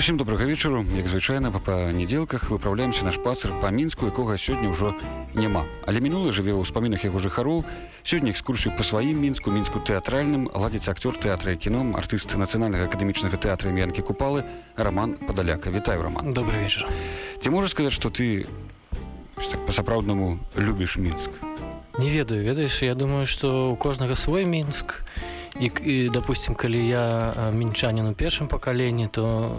Усім добрага вечару. Як звычайна па панядзелках выпраўляемся на шпацыр па мінску якога сёння ўжо няма. Але мінулы жыве ў успамінах яго жыхароў. Сёння экскурсію па сваім мінску мінску тэатральным ладзіць акцёр тэатра і кіном артыст нацыянальнага акадэмічнага тэатра янкі купалы роман падаляка. Вітаю роман добрый вечар. Ці можаш сказаць што ты так, па-сапраўднаму любіш мінск? Не ведаю. Ведаеш я думаю што у кожнага свой мінск. і і, і допустим калі я мінчанін у першым пакаленні то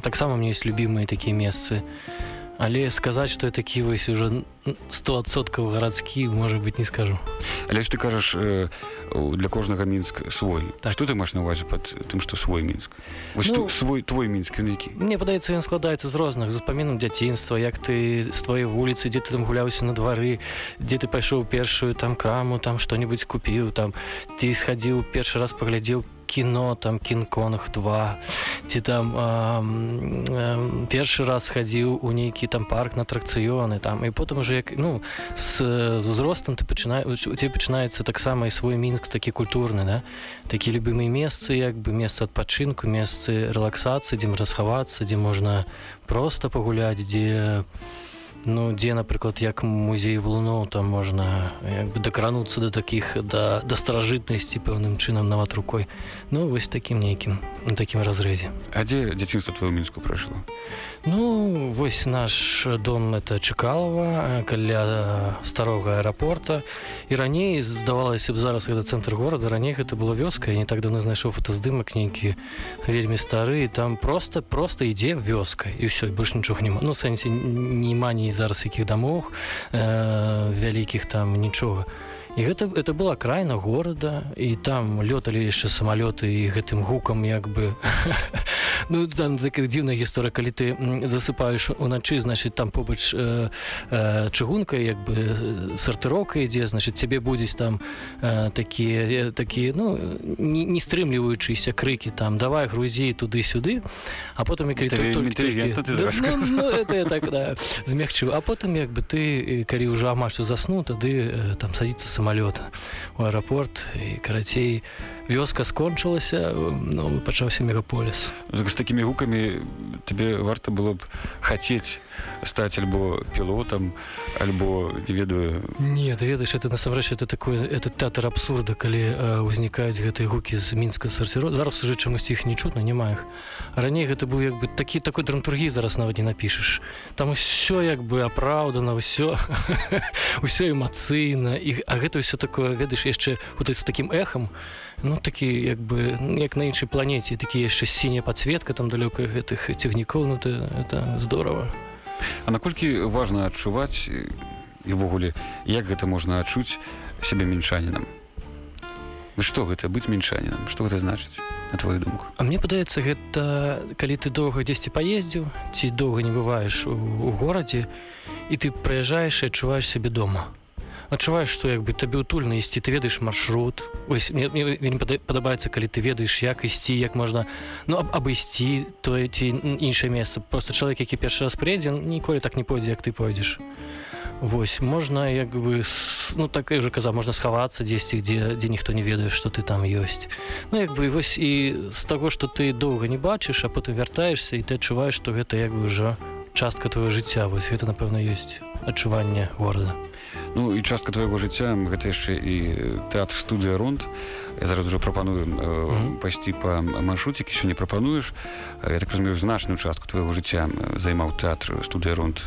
таксама мне есть любімыя такія месцы але сказаць что я такі вось уже стосоткаў гарадскі можа быть не скажу. Але ж ты кажаш э, для кожнага мінск свой. Так. Что ты маш на увазе под тым что свой мінск ну, свой твой мінск які мне падаецца ён складаецца з розных заспамінам дзяцінства як ты з твоей вуліцы дзе ты там гуляўся на двары дзе ты пайшоў першую там краму там что-нибудь купіў там ты схадзіў першы раз паглядзеў кіно там кінконах 2 ці там э, э, першы раз хадзіў у нейкі там парк на атракцыёны там і потым уже як ну з, узростам ты пачынае у тебе пачынаецца таксама і свой мінск такі культурны да? Такі любімыя месцы як бы месца адпачынку месцы рэлаксацыі дзе можна схавацца дзе можна просто пагуляць дзе у Ну дзе напрыклад як музей влуноў там можна дакрануцца да такіх да, да старажытнасці пэўным чынам нават рукой. Ну вось такім нейкім на такім разрэзе А дзе дзяцінства твоё мінску прайшло Ну вось наш дом это чакалава каля старога аэрапорта і раней здавалася б зараз гэта цэнтр горада раней гэта было вёска. Я не так давно знайшоў фотаздымак нейкі вельмі стары там просто просто ідзе вёска і ўсё больш нічога няма ну сэнсе нема ні зараз якіх дамоў э, вялікіх там нічога і гэта это была крайна горада і там лёталі яшчэ самалёты і гэтым гукам як бы. Ну там такая дзіўная гісторыя калі ты засыпаеш уначы значит там побач э, э, чыгунка як бы сартырока ідзе значит цябе будзець там э, такія такія ну не, не стрымліваючыся крыкі там давай грузі туды-сюды а потым так, змягчыў. А потым як бы ты калі ўжо амашу засну тады э, там садіцца самалёт у аэрапорт і карацей вёска скончылася ну, пачаўся мегаполіс. З такімі гукамі тебе варта было б хацець стаць альбо пілотам альбо не ведаю. Не ты ведаеш это насамрэч это такое этот тэатр абсурда калі ўзнікаюць гэтыя гукі з мінска сарсіро зараз уже чамусьці іх не чутна няма іх. Раней гэта быў як бы такі такой драматургі зараз нават не напішаш. Там усё як бы апраўдана ўсё ўсё эмацыйна і а гэта ўсё такое ведаеш яшчэ вот з таким эхам ну такі як бы як на іншай планеце такі яшчэ сіняя подсветка там далёка гэтых цягнікоў ну ты это здорово. А наколькі важна адчуваць івогуле як гэта можна адчуць сябе мінчанінам? Что гэта быць мінчанінам? Что гэта значыць на твою думку? А мне падаецца гэта калі ты доўга дзесьці паездзіў ці доўга не бываеш у, у горадзе і ты прыязджаеш і адчуваеш сябе дома адчуваеш што як бы табе утульна ісці ты ведаеш маршрут ось мне, мне, мне падабаецца калі ты ведаеш як ісці як можна ну аб, абысці тое ці іншае месца просто чалавек які першы раз прыедзе ніколі так не пойдзе як ты пойдзеш Вось можна як бы ну так уже каза можна схавацца дзесьці дзе дзе ніхто не ведае што ты там ёсць Ну як бы вось і з таго што ты доўга не бачыш а потым вяртаешься і ты адчуваеш што гэта як бы ўжо частка твоего жыцця вось гэта напэўна ёсць адчуванне горада. Ну і частка твайго жыцця гэта яшчэ і тэатр студыя рунд я зараз ужо прапаную mm -hmm. пайсці па маршруцікі сёння прапануеш. Я так разумею значную частку твайго жыцця займаў тэатр студыя рунд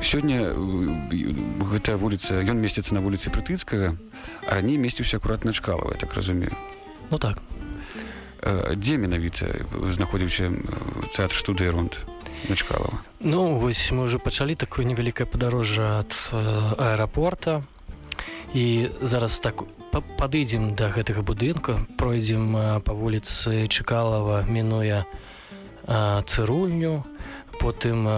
сёння гэтая вуліца ён месціцца на вуліцы прытыцкага а раней месціўся акуратна чкалава так разумею. Ну так. Дзе менавіта знаходзіўся тэатр студыя рунд начкалова ну вось мы уже пачалі такое невялікае падарожжа ад аэрапорта. І зараз так падыдзем да гэтага будынка пройдзем па вуліцы чакалава мінуя цырульню потым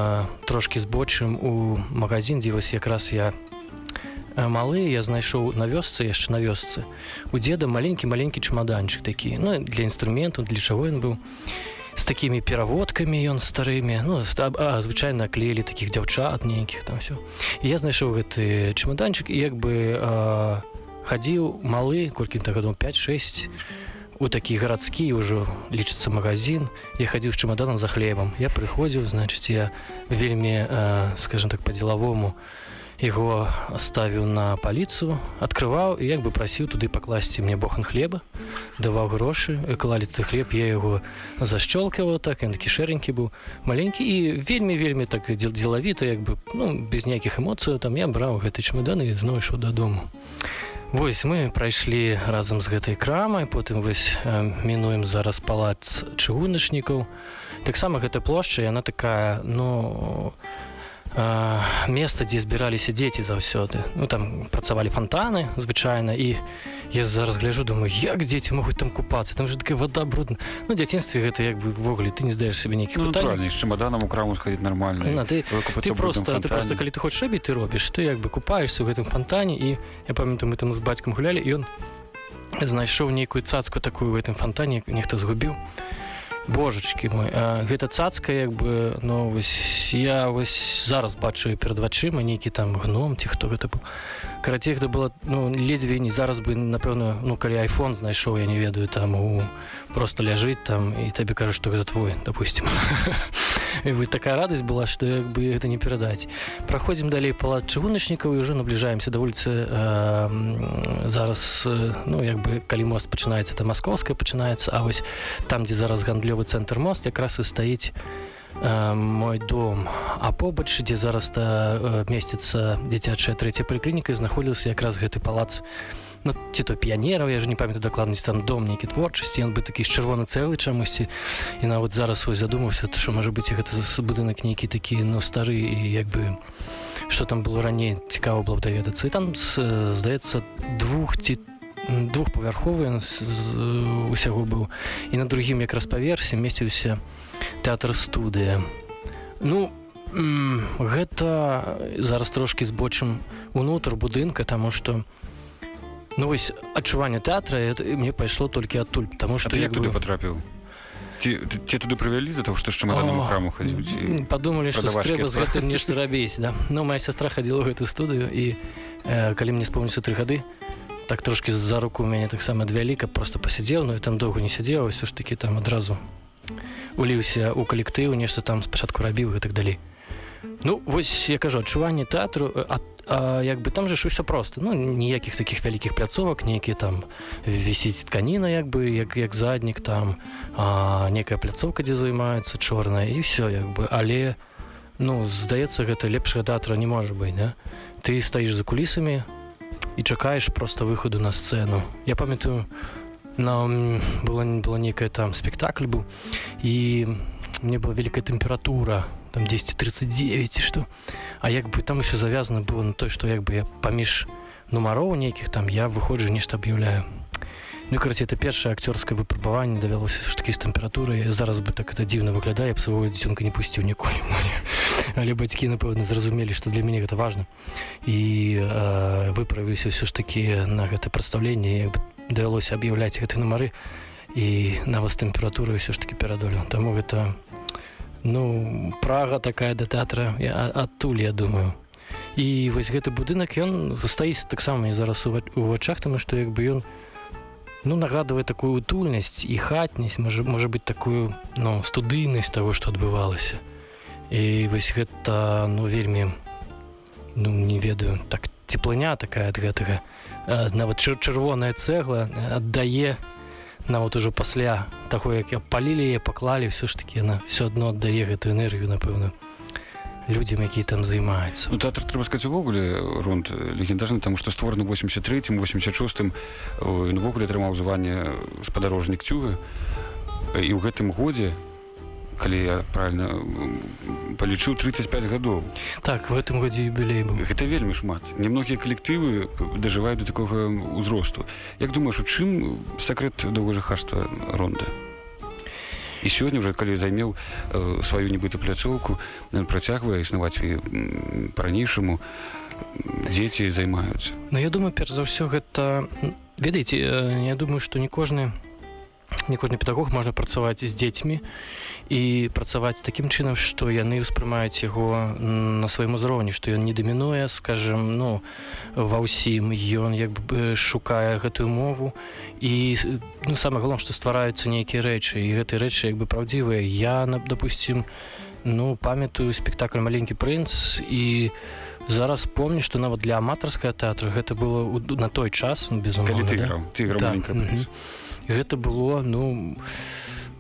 трошки збочым у магазин дзе вось якраз я э, малы я знайшоў на вёсцы яшчэ на вёсцы у деда маленькі маленькі чемаданчык такі. Ну для інструменту для чаго ён быў з такімі пераводкамі ён старымі ну а, а, звычайна клеілі такіх дзяўчат нейкіх там все я знайшоў гэты чемаданчык і як бы а, хадзіў малы колькі-то гадоў 5-6 у такі гарадскі ўжо лічыцца магазин. Я хадзіў з чемаданам за хлебам я прыходзіў значыць я вельмі скажем так по-дзелавому яго ставіў на паліцу открываў і як бы прасіў туды пакласці мне бохан хлеба даваў грошы клалі ты хлеб я яго защёлкаваў так ён такі шэренькі быў маленькі і вельмі вельмі так дзелавіта як бы ну без ніякіх эмоцыяў там я браў гэты чемадан і зноў ішоў дадому. Вось мы прайшлі разам з гэтай крамай потым вось мінуем зараз палац чыгуначнікаў. Таксама гэта плошча яна такая ну месца дзе збіраліся дзеці заўсёды ну там працавалі фонтаны звычайна і я зараз гляжу думаю як дзеці могуць там купацца там же такая вода брудна ну дзяцінстве гэта як бы ввогуле ты не здаеш себе нейкі ну, з чемаданом у краму сходить нормально на, ты, ты просто ты просто калі ты хочешь рабіць ты робіш ты як бы купаешься ў гэтым фонтане і я памятаю мы там з бацькам гулялі ён знайшоў нейкую цацку такую в гэтым фонтане нехта згубіў і божачки мой гэта цацка як бы ну вось я вось зараз бачу перад вачыма нейкі там гном ці хто гэта быў. Карацей гэта было ну ледзьве не зараз бы напэўна ну калі iphone знайшоў я не ведаю там у просто ляжыць там і табе кажа што гэта твой допустим. Вы такая радасць была што як бы гэта не перадаць. Праходзім далей палат чыгуначнікаў і ўжо набліжаемся да вуліцы э, зараз ну як бы калі мост пачынаецца там маскоўская пачынаецца А вось там дзе зараз гандлёвы цэнтр мост якраз і стаіць Э, мой дом. А побач дзе зараз та э, месціцца дзіцячая трэцяя паліклініка знаходзіўся якраз гэты палац ну, ці то піянераў я ж не памятаю дакладнасць там дом нейкі творчасці ён бы такі чырвоны цэлы чамусьці. І нават зараз ось задумаўся то що можа быць гэта будынак нейкі такі ну стары і як бы что там было раней цікава было даведацца. І там здаецца двух ці двухпавярховы усяго быў. І на другім якраз паверсе месціўся тэатр студыя. Ну гэта зараз трошки збочым унутр будынка тому что ну вось адчуванне тэатра мне пайшло толькі адтуль потому что я туды потрапіў ці туды прывялі за того што чамаданом краму хадзіць подумалі что трэба з гэтым нешта рабіць да. Ну моя сестра хадзіла гэтую студыю і э, калі мне спомніцца тры гады так трошки за руку у мяне таксама адвялі каб просто пасядзеў но ну, там доўга не сядзеў ўсё ж таки там адразу уліўся ў калектыў нешта там спачатку рабіў і так далей ну вось я кажу адчуванне тэатру а, а як бы там же ж усё просто. Ну ніякіх таких вялікіх пляцовак нейкі там вісіць тканіна як бы як як заднік там а, некая пляцоўка дзе займаецца чорная і все як бы. Але ну здаецца гэта лепшага тэатра не можа быць да? ты стаіш за кулісамі і чакаеш просто выходу на сцэну я памятаю нам было не было некая там спектакль быў і мне была вялікая тэмпература там 1039 что. А як бы там еще завязано было на той что як бы я паміж нумароў нейкіх там я выходжу нешта аб'яўляю Ну, караці, это першае акцёрскае выпрабаванне давялося ж такі з тэмпературай зараз бы так это дзіўна выглядае свайго дзёнка не пусціў ніколі але бацькі напэўна зразумелі што для мяне гэта важна і э, выправіўся ўсё ж такі на гэта прадстаўленне давялося аб'яўляць гэты нумары і нават тэмпературы ўсё ж такі перадолю таму гэта ну прага такая да тэатра адтуль я думаю. І вось гэты будынак ён стаіць таксама і зараз у вачах таму што як бы ён у ну нагадывае такую утульнасць і хатнасць можа можа быть такую ну студыйнасць того что адбывалася і вось гэта ну вельмі ну не ведаю так цеплыня такая ад гэтага. Нават чыр чырвоная цэгла аддае нават ужо пасля таго як я палілі яе паклалі все ж таки яна все адно аддае гэтую энергію напэўна людзям які там займаюцца. Ну, тэатр трэба сказать увогуле рунд легендарны там што створаны 83 86 увогуле атрымаў званне спадарожнік цюга. І ў гэтым годзе калі я правильно палічыў 35 гадоў. Так в гэтым годзе юбілей быў. Гэта вельмі шмат. Немногія калектывы дажываюць до такога ўзросту. Як думаешь у чым сакрэт доўга жыхарства ронда і сёння уже калі займеў э, сваю нібыта пляцоўку працягвае існаваць по-ранейшаму дзеці займаюцца Ну я думаю перш за ўсё гэта ведаеце я думаю што не кожны не кожны педагог можна працаваць з дзецьмі і працаваць такім чынам што яны ўспрымаюць яго на сваім узроўні што ён не дамінуе скажем ну ва ўсім. Ён як бы шукае гэтую мову і ну самае галоўна што ствараюцца нейкія рэчы. І гэтыя рэчы як бы праўдзівыя. Я допустим ну памятаю спектакль маленькі прынц і зараз помню што нават для аматарскага тэатра гэта было на той час ну, безумоўна ты да? ты да. Гэта было ну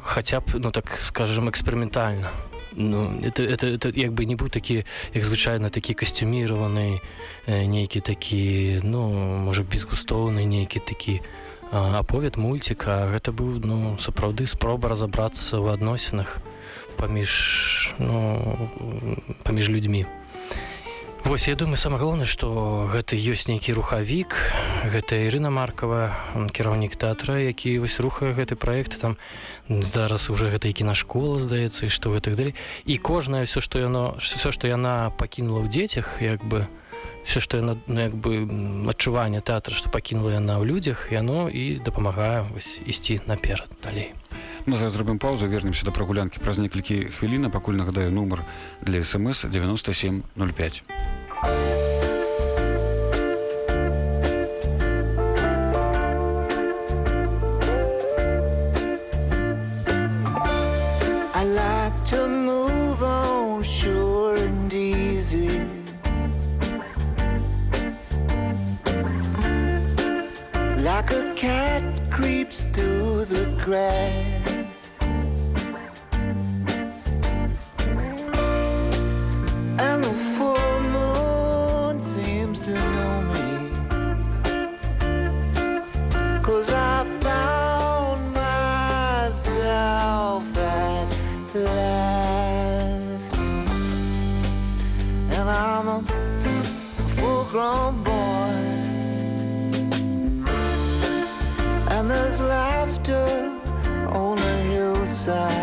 хотя б ну так скажем эксперыментальна ну это это это як бы не быў такі як звычайна такі касцюміраваны э, нейкі такі ну можа безгустоўны нейкі такі аповед мульціка гэта быў ну сапраўды спроба разабрацца ў адносінах паміж ну паміж людзьмі Вось я думаю самое галоўнае што гэта ёсць нейкі рухавік гэта Ірына маркава кіраўнік тэатра які вось рухае гэты проект там зараз уже гэта і кінашкола здаецца і што гэтых далей. І кожнае все што яно все што яна пакінула ў дзецях як бы все што яна ну, як бы адчуванне тэатра што пакінула яна ў людзях яно і дапамагае ісці наперад далей. Мы зараз зробім паузу вернемся да прагулянкі праз некалькі хвілін пакуль нагадаю нумар для смс 9705 regret. inside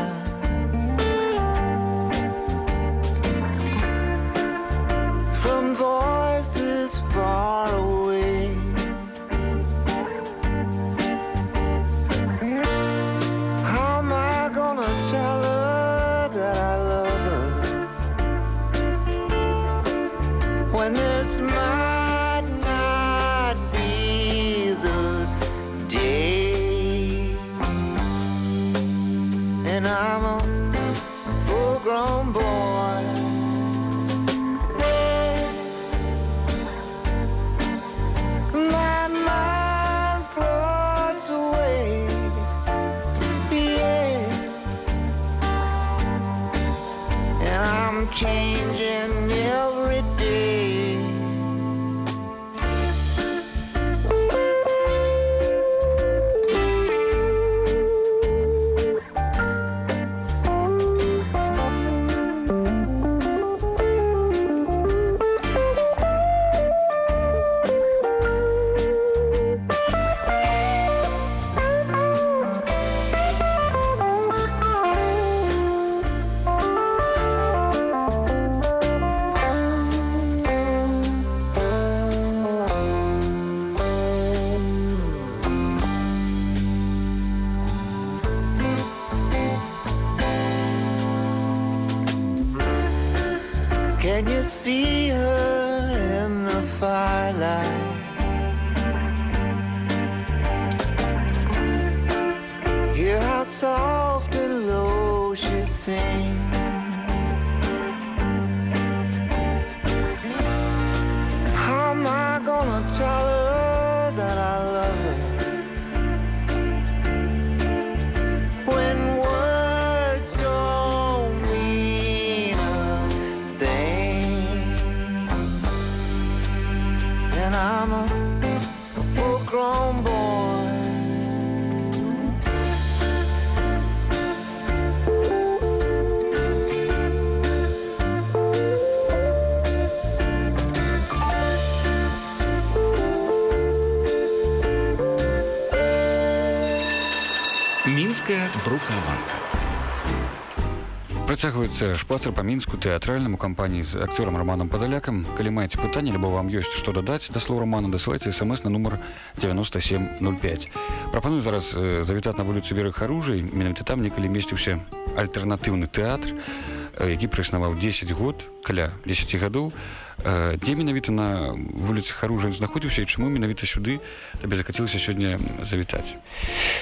Працягваецца шпацыр па мінску тэатральнаму кампаніі з акцёрам романам падалякам. Калі маеце пытанне либо вам ёсць што дадаць да слова романа дасылайце смс на нумар 9705 прапаную зараз э, завітаць на вуліцу веры харужай. Менавіта там некалі месціўся альтэрнатыўны тэатр э, які праіснаваў 10 год каля 10 гадоў. э, дзе менавіта на вуліцы харужа знаходзіўся і чаму менавіта сюды табе захацелася сёння завітаць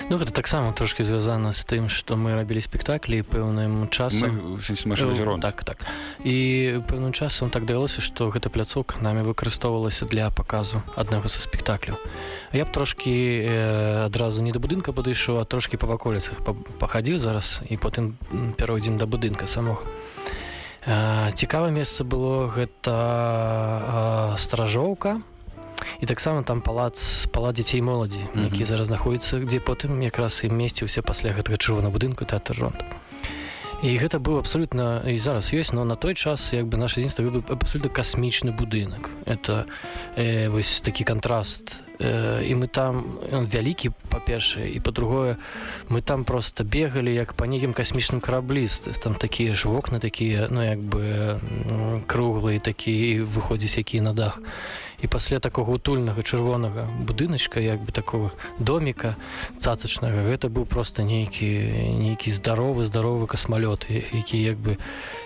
Ну гэта таксама трошки звязана з тым што мы рабілі спектаклі пэўным часам. Мы, азерон. так так. І пэўным часам так давялося што гэта пляцоўка намі выкарыстоўвалася для паказу аднаго са спектакляў я б трошки э, адразу не да будынка падышоў а трошки па ваколіцах па- пахадзіў зараз і потым пяройдзем да будынка самога Э, цікавае месца было гэта э, стражоўка і таксама там палац палац дзяцей моладзі Мгм. які зараз знаходіцца дзе потым якраз і месціўся пасля гэтага чырвона будынку тэатр ронт і гэта быў абсолютно і зараз ёсць но на той час як бы наш адзінства быў абсолютно касмічны будынак это э, вось такі кантраст э, і мы там ён вялікі па-першае і па-другое мы там просто бегалі як па нейкім касмічным караблі. Там такія ж вокны такія ну як бы круглыя такі выходзіць якія на дах. І пасля такога утульнага чырвонага будыначка як бы такого доміка цацачнага гэта быў просто нейкі нейкі здаровы здаровы касмалёт які як бы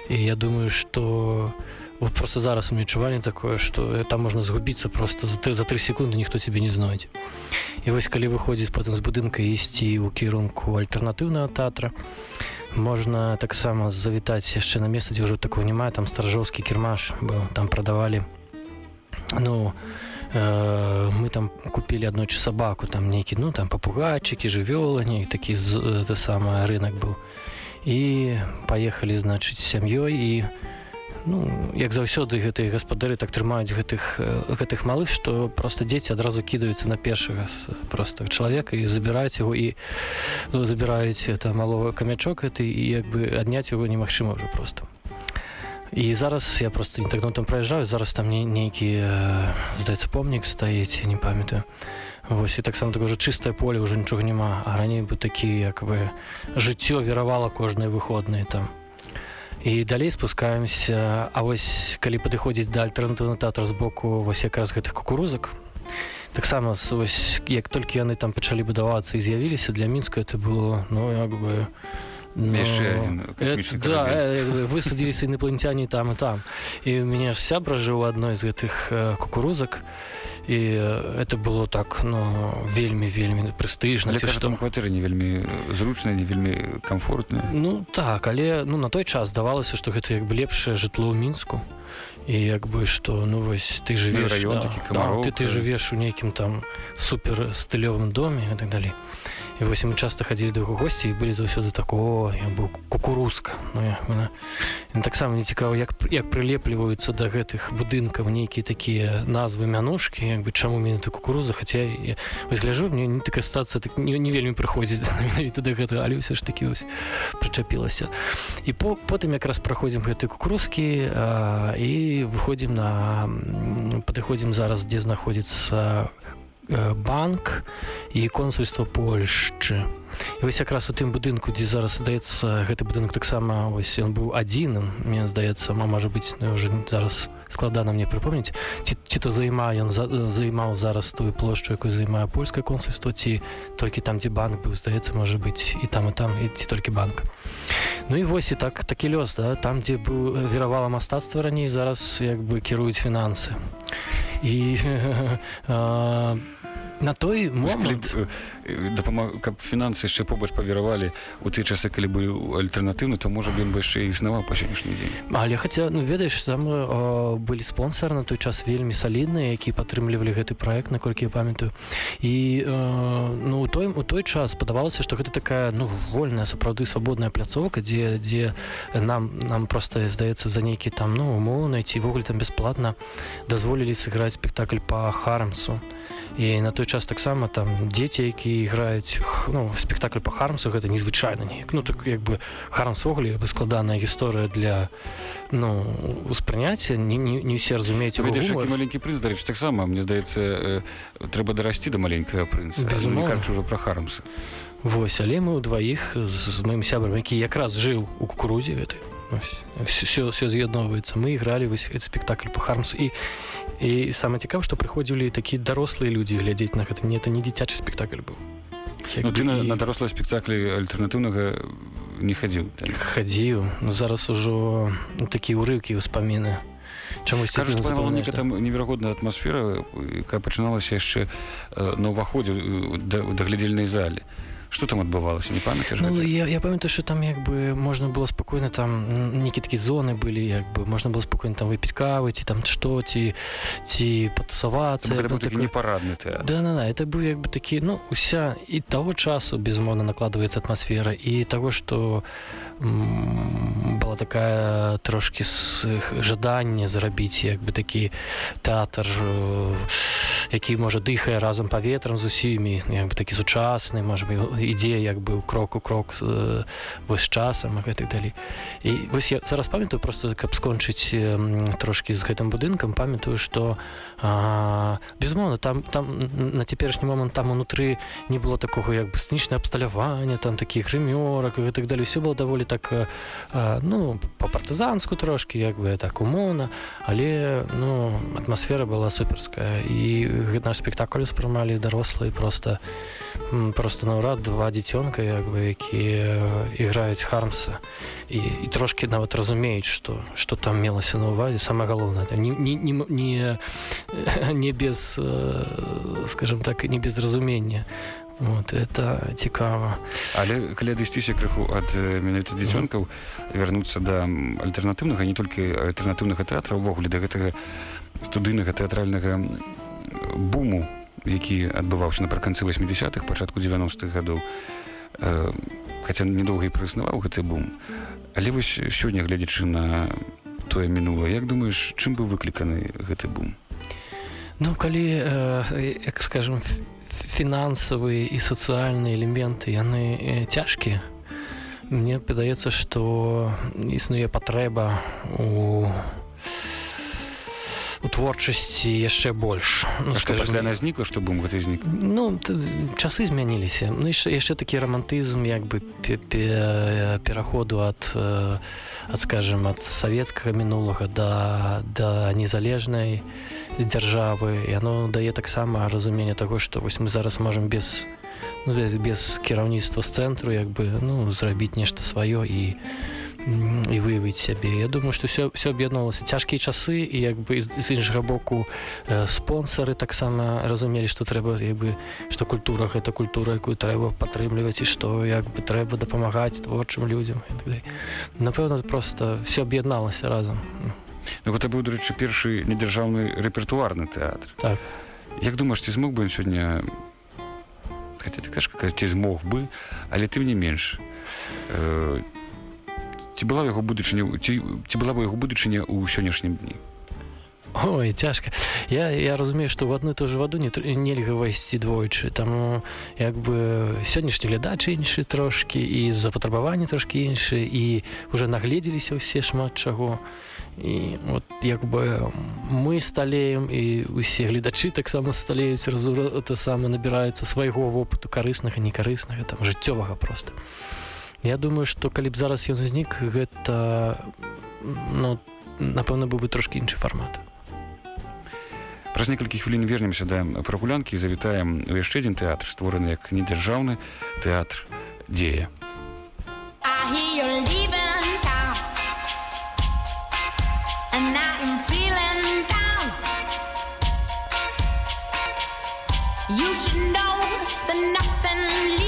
і я думаю что вот просто зараз у меня адчуванне такое что там можна згубіцца просто за тры за тры секунды ніхто тебе не знойдзе і вось калі выходзіць потым з будынка ісці ў кірунку альтэрнатыўнага тэатра можна таксама завітаць яшчэ на месца дзе ўжо такого няма там старжоўскі кірмаш быў там прадавалі. Ну э, мы там купілі аднойчы сабаку там нейкі ну там папугайчыкі жывёла не такі з это самае рынок быў. І паехалі значыць сям'ёй і ну як заўсёды гэтыя гаспадары так трымаюць гэтых гэтых малых што просто дзеці адразу кідаюцца на першага просто чалавека і забіраюць яго і ну, забіраюць это малого камячок гэты і як бы адняць яго немагчыма ўжо просто і зараз я просто не так давно там праязджаю зараз там не нейкі здаецца помнік стаіць не памятаю. Вось і таксама такое чыстае поле ўжо нічога няма а раней бы такі як бы жыццё веравала кожныя выходныя там і далей спускаемся. А вось калі падыходзіць да альтэрнатыўна тэатра з боку вось якраз гэтых кукурузак. Таксама вось як толькі яны там пачалі будавацца і з'явіліся для мінска это было ну як бы ну, Яшчэ адзін касмічны это, да, э, інапланетяне і там і там. І у мяне ж сябра жыў у адной з гэтых э, кукурузак і э, это было так ну вельмі вельмі прэстыжна Але кажа, што там кватэры не вельмі зручныя не вельмі комфортныя Ну так але ну на той час здавалася што гэта як бы лепшае жытло ў мінску. І як бы што ну вось ты жывеш раён да, такі, да, Камароўка. ты, ты жывеш у нейкім там супер стылёвым доме і так далей і вось мы часто хадзілі да яго госці і былі заўсёды такого я быў кукурузка. Ну, таксама не цікава як як прылепліваюцца да гэтых будынкаў нейкія такія назвы мянушкі. Як бы чаму менавіта кукуруза? Хаця я вось гляжу мне не такая стацыя так не, не вельмі прыходзіць менавіта да гэтага але ўсё ж такі вось прычапілася. І по, потым якраз праходзім гэтыя кукурузкі а, і выходзім на падыходзім зараз дзе знаходзіцца э, банк і консульства Польшчы і вось якраз у тым будынку дзе зараз здаецца гэты будынак таксама вось ён быў адзіным. Мне здаецца ма можа быць ну, уже зараз складана мне прыпомніць ці, ці то займае ён за, займаў зараз тую плошчу якую займае польскае консульство ці толькі там дзе банк быў здаецца можа быць і там і там і ці толькі банк. Ну і вось і так такі лёс да там дзе быў э, веравала мастацтва раней зараз як бы кіруюць фінансы. І а, на той момант б, дапамаг каб фінансы яшчэ побач павіравалі у тыя часы калі быў альтэрнатыўны то можа б ён бы яшчэ існаваў па сённяшні дзень але хаця ну ведаеш там э, былі спонсары на той час вельмі салідныя які падтрымлівалі гэты проект наколькі я памятаю. І э, ну у той у той час падавалася што гэта такая ну вольная сапраўды свабодная пляцоўка дзе дзе нам нам просто здаецца за нейкі там ну умоўна ці ввогуле там бясплатна дазволілі сыграць спектакль по харамсу і на той час таксама там дзеці які іграюць ну спектакль по хармсу гэта незвычайна неяк. Ну так як бы харамсвогуле бы складаная гісторыя для ну успрыняцця. Не, не, не усе разумеюць маленькі прынц дарэч таксама мне здаецца э, трэба дарасці да маленькага прынца Безумоўна. кажучы ўжо пра харамса Вось але мы ўдваіх з, з маім сябрам які якраз жыў у кукурузе гэтай все все з'ядноўваецца мы ігралі вось спектакль по хармсу. І і саме цікава што прыходзілі такія дарослыя людзі глядзець на гэта не это не дзіцячы спектакль быў ну, ты на, на дарослыя спектаклі альтэрнатыўнага не хадзіў хадзіў ну, зараз ужо ну, такія ўрыўкі ўспаміны чамусь там неверагодная атмасфера якая пачыналася яшчэ на ўваходзе да, да глядзельнай залі что там адбывалася не памятаеш ну, я, я памятаю что там як бы можна было спокойно там некі такі зоны былі як бы можна было спокойно там выпіць кавы ці там што ці ці патусавацца ну, такой... непарадны да, да, да, это быў як бы такі ну уся і таго часу безумоўна накладваецца атмасфера і таго что была такая трошки з жаданне зрабіць як бы такі тэатр які можа дыхае разам паветрам з усімі як бы такі сучасны можа ідзе як бы ў крок у крок э, вось часам гэтых далей. І вось я зараз памятаю просто каб скончыць э, трошки з гэтым будынкам памятаю что безумоўна там там на цяперашні момант там унутры не было такого як бы сцэнічна абсталявання там такіх грымёрак і гэтак далей. Все было даволі так а, ну по партызанску трошки як бы так умоўна але ну атмасфера была суперская і наш спектакль успрымалі дарослыя просто просто наўрад два дзіцёнка як бы якія іграюць хармса. І, і трошки нават разумеюць что что там мелася на увазе. Самое галоўнае не, не, не, не, не без скажем так не без разумення вот это цікава але калі адысціся крыху ад менавіта дзіцёнкаў вярнуцца да альтэрнатыўнага не толькі альтэрнатыўнага тэатра увогуле да гэтага студыйнага тэатральнага буму які адбываўся напрыканцы 80-х пачатку 90-х гадоў. Э, хаця недоўга і праіснаваў гэты бум. Але вось сёння гледзячы на тое мінула як думаеш чым быў выкліканы гэты бум? Ну калі э, як скажем фінансавыя і сацыяльныя элементы яны э, цяжкія мне падаецца што існуе патрэба у у творчасці яшчэ больш. Ну, яна знікла што бум гэты знік? Ну часы змяніліся. Ну яшчэ яшчэ такі рамантызм як бы пераходу ад ад скажем ад савецкага мінулага да да незалежнай дзяржавы. Яно дае таксама разуменне таго што вось мы зараз можемм без ну, без, без кіраўніцтва з цэнтру як бы ну зрабіць нешта сваё і і выявіць сябе Я думаю што все все аб'ядналася цяжкія часы і як бы з іншага боку э, спонсары таксама разумелі што трэба як бы што культура гэта культура якую трэба падтрымліваць і што як бы трэба дапамагаць творчым людзям так напэўна просто все аб'ядналася разам ну, гэта быў дарэчы першы недзяржаўны рэпертуарны тэатр так. Як думаеш ці змог бы сёння хотя ты кажа ці змог бы але тым не менш э, ці была яго будучыня ці, ці была бы яго будучыня ў сённяшнім дні? Ой цяжка. Я, я разумею што в адну ту ж ваду не нельга вайсці двойчы там як бы сённяшні глядач іншы трошкі і запатрабаванні трошкі іншы і уже нагледзеліся ўсе шмат чаго. І вот як бы мы сталеем і усе гледачы таксама сталеюць разу это саме набіраюцца свайго вопыту карыснага некарыснага там жыццёвага просто Я думаю што калі б зараз ён знік гэта ну, напэўна быў бы трошкі іншы фармат. Праз некалькі хвілін вернемся да прагулянкі завітаем у яшчэ адзін тэатр створаны як недзяржаўны тэатр дзея You should know that nothing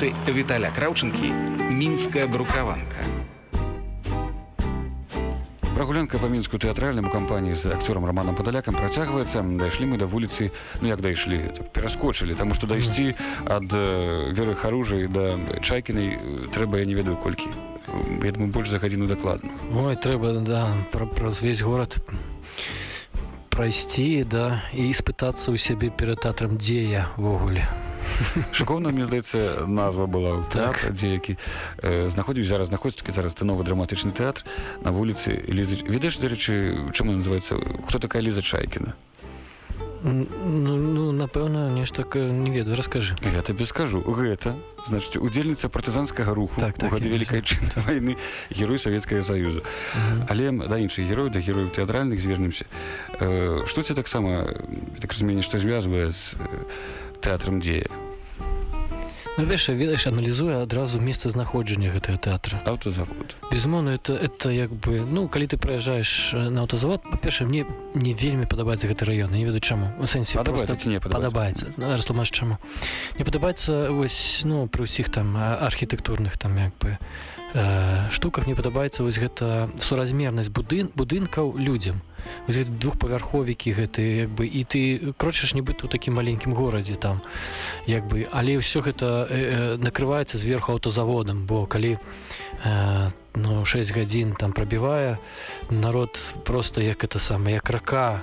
перадачы Віталя Краўчынкі мінская брукаванка. Прогулянка по мінску тэатральнаму кампаніі з акцёрам романам падалякам працягваецца дайшлі мы да вуліцы ну як дайшлі так, пераскочылі таму што дайсці ад э, веры харужай да чайкінай э, трэба я не ведаю колькі я думаю больш за гадзіну дакладна Ой, трэба да пра, праз весь горад прайсці да і спытацца ў сябе перад тэатрам дзе я ввогуле шыкоўна мне здаецца назва была Так. тэатр дзе які э, знаходзіць зараз знаходзіць такі зараз это новы драматычны тэатр на вуліцы лізы ведаеш дарэчы чаму называецца хто такая ліза чайкіна? Ну, ну напэўна нешта не ведаю раскажы. Я табе скажу гэта значыць удзельніца партызанскага руху Так, так, гады вялікай чыны вайны герой савецкага саюзу Мгм. але да іншых герояў да герояў тэатральных звернемся. Э, што ці таксама так разумение што звязвае з э, тэатрам дзея Ну, перша ведаеш аналізуе адразу месцазнаходжання гэтага тэатра аўтазавод безумоўна это это як бы ну калі ты прыязджаеш э, на аўтазавод па-перша мне не вельмі падабаецца гэты раён не ведаю чаму у сэнсе падабаецца проста ці не падабаецца падабаецца зараз тлумач чаму не падабаецца вось ну пры ўсіх там архітэктурных там як бы э, штуках мне падабаецца вось гэта суразмернасць будын будынкаў людзям вось гэты двухпавярховікі гэты як бы і ты крочыш нібыта ў такім маленькім горадзе там. Як бы але ўсё гэта э, э, накрываецца зверху аўтазаводам бо калі э, ну 6 гадзін там прабівае народ просто як это самае як рака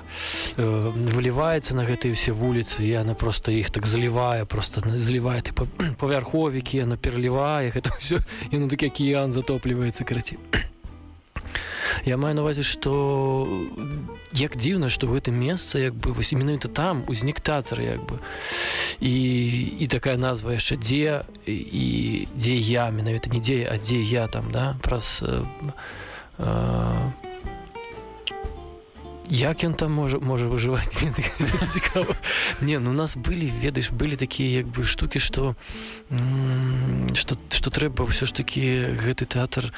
э, выліваецца на гэтыя ўсе вуліцы і яна просто іх так залівае просто залівае ты павярховікі яна пералівае гэта ўсё яно такі акіян затопліваецца караці Я маю на увазе што як дзіўна што гэта месца як бы вось менавіта там узнік тэатр як бы. І, і такая назва яшчэ дзе і дзе я менавіта не дзе а дзе я там да праз э, э, як ён там можа можа выжываць цікава. Не ну у нас былі ведаеш былі такія як бы штукі што што што трэба ўсё ж такі гэты тэатр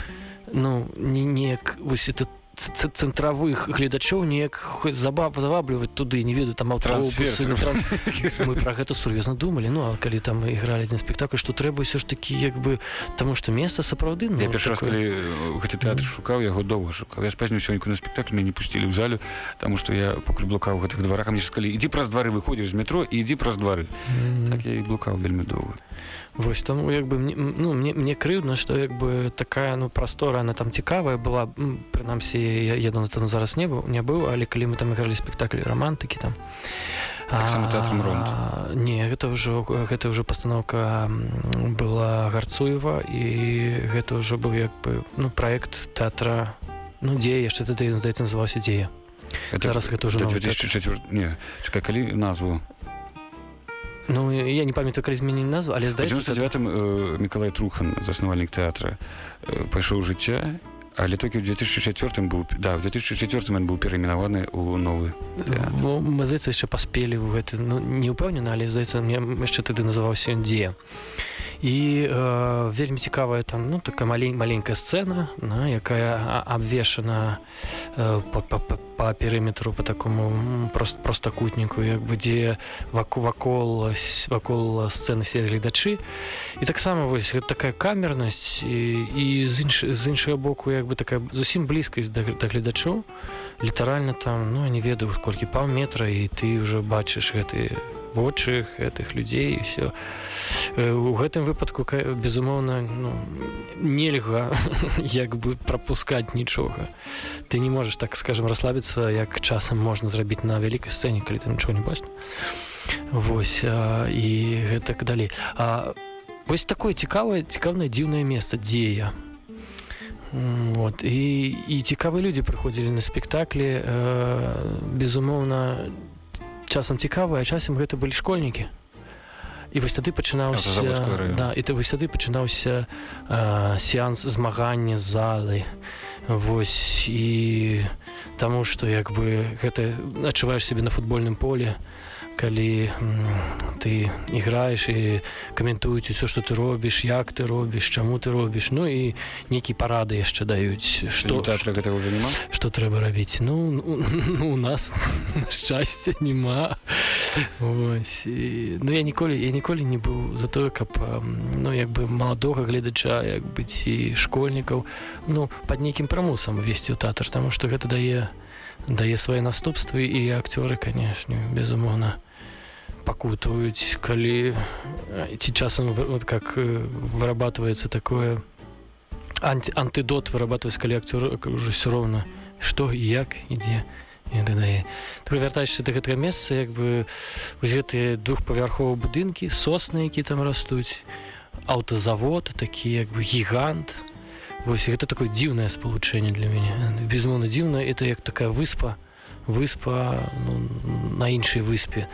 ну не неяк вось это ц- ц- цэнтравых гледачоў неяк забав завабліваць туды не ведаю там Трансфер. ну, тран- мы про гэта сур'ёзна думалі. Ну а калі там ігралі адзін спектакль што трэба ўсё ж такі як бы таму што месца сапраўды ну, я першы раз такое- калі э, гэты тэатр шукаў яго доўга шукаў. Я спазню сёння на спектакль мяне не пусцілі ў залю таму што я пакуль блукаў гэтых дварах. Мне сказалі ідзі праз двары выходзіш з метро і ідзі праз двары Мгм. так я і блукаў вельмі доўга. Вось там як бы мне ну мне мне крыўдна што як бы такая ну прастора она там цікавая была прынамсі я еду на там зараз не быў не быў але калі мы там ігралі спектаклі романтыкі там. Таксама тэатрам «Ронд». Не гэта ўжо гэта ўжо пастаноўка была гарцуева і гэта ўжо быў як бы ну праект тэатра ну дзе яшчэ тады здаецца называўся дзея Зараз гэта ўжо да новы 2004 не чакай калі назву. Ну я не памятаю калі змянілі назву але здаецца 99 э, Миколай Трухан заснавальнік тэатра э, пайшоў жыцця але толькі ў 2004 быў да ў 2004 ён быў перайменаваны ў новы. Ну, мы здаецца яшчэ паспелі ў гэты ну, не ўпэўнена але здаецца мне яшчэ тады называўся ён дзе і э, вельмі цікавая там ну такая малень маленькая сцэна на якая абвешана э, па, па, па, па перыметру по такому прост, простакутніку як бы дзе ваку вакол вакол сцэны седзяць гледачы і таксама вось гэта такая камернасць і, і з інш, з іншага боку як бы такая зусім блізкасць да, да гледачоў літаральна там ну не ведаю колькі паўметра і ты ўжо бачыш гэты вочы гэтых людзей все у гэтым выпадку безумоўна ну, нельга як бы прапускаць нічога. Ты не можаш так скажем расслабіцца як часам можна зрабіць на вялікай сцэне калі ты нічого не бачна Вось а, і гэтак далей. А вось такое цікавае цікаўнае дзіўнае месца дзе я Вот і, і цікавыя людзі прыходзілі на спектаклі э, безумоўна часам цікавыя, а часам гэта былі школьнікі. І вось тады пачынаўся да, і ты вось тады пачынаўся э, сеанс змагання залы. Вось і таму што як бы гэта адчуваеш сябе на футбольным поле калі ты іграеш і каментуюць усё што ты робіш як ты робіш чаму ты робіш. Ну і нейкі парады яшчэ даюць Што тэатра гэтага ўжо няма? што трэба рабіць. Ну, ну, ну у нас на шчасце няма. Ось, і, ну я ніколі я ніколі не быў за тое каб ну як бы маладога гледача як бы ці школьнікаў ну пад нейкім прымусам весці ў тэатр таму што гэта дае дае свае наступствы і акцёры канешне безумоўна пакутуюць калі э, ці часам вы- вот как э, вырабатывается такое анти антыдот вырабатываць калі акцёр уже все роўна што і як ідзе так далей. Ты вяртаешся да гэтага месца як бы вось гэтыя двухпавярховыя будынкі сосны які там растуць аўтазавод такі як бы гігант Вось гэта такое дзіўнае спалучэнне для мяне безумоўна дзіўна это як такая выспа выспа ну, на іншай выспе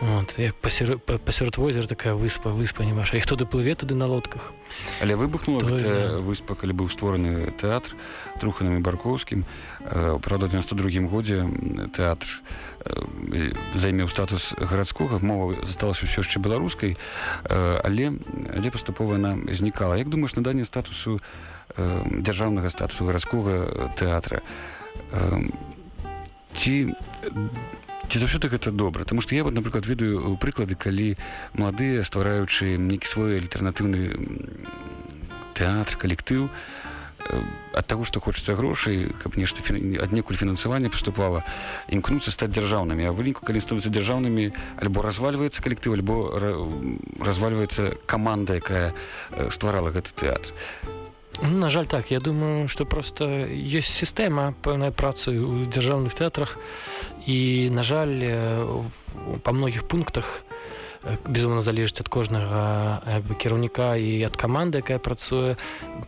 вот, як пасярод, па- пасярод возера такая выспа выспа не ваша і хто даплыве туды на лодках. Але выбухнула да. выспа калі быў створаны тэатр труханам і баркоўскім Э, правда 92 годзе тэатр займеў статус гарадскога мова засталася ўсё яшчэ беларускай э, але але паступова яна знікала як думаеш наданне статусу э, дзяржаўнага статусу гарадскога тэатра ці ці заўсёды гэта добра? Таму што я вот напрыклад ведаю прыклады калі маладыя ствараючы нейкі свой альтэрнатыўны тэатр калектыў э, ад таго што хочацца грошай каб нешта аднекуль фінансаванне паступала імкнуцца стаць дзяржаўнымі. А выніку калі становяцца дзяржаўнымі альбо развальваецца калектыў альбо ра- развальваецца каманда якая э, стварала гэты тэатр На жаль, так. Я думаю, што проста ёсць сістэма пэўнай працы ў дзяржаўных тэатрах і, на жаль, э, па многіх пунктах э, безумоўна залежыць ад кожнага бы, кіраўніка і ад каманды, якая працуе,